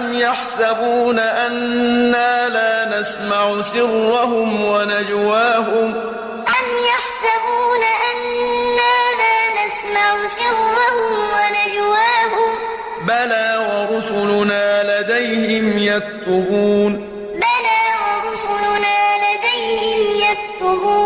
أَمْ يَحْسَبُونَ أَنَّا لَا نَسْمَعُ سِرَّهُمْ وَنَجْوَاهُمْ أَمْ يَحْسَبُونَ أَنَّا لَا نَسْمَعُ سِرَّهُمْ وَنَجْوَاهُمْ بَلَى وَرُسُلُنَا لَدَيْهِمْ يَكْتُبُونَ بَلَى وَرُسُلُنَا لَدَيْهِمْ يَكْتُبُونَ